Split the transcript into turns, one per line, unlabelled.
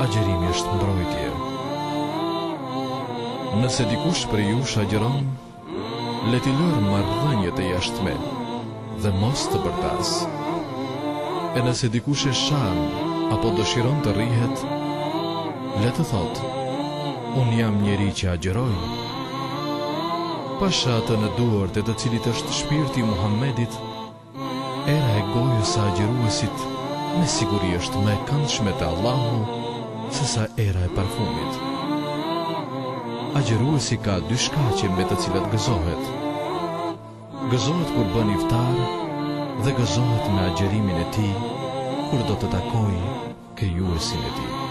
Agjërimi është mbrojtje. Nëse dikush prej jush agjëron, le t'i lërë marrëdhëniet e jashtme dhe mos të bërtasë. E nëse dikush e shan apo dëshiron të rrihet, le të thotë, unë jam njeri që agjeroj. Pasha atë në duart e të cilit është shpirti i Muhammedit, Era e gojës së agjëruesit me siguri është më e këndshme te Allahu se sa era e parfumit. Agjëruesi ka dy shkaqe me të cilat gëzohet. Gëzohet kur bën iftar dhe gëzohet me agjërimin e tij kur do të takojë krijuesin e tij.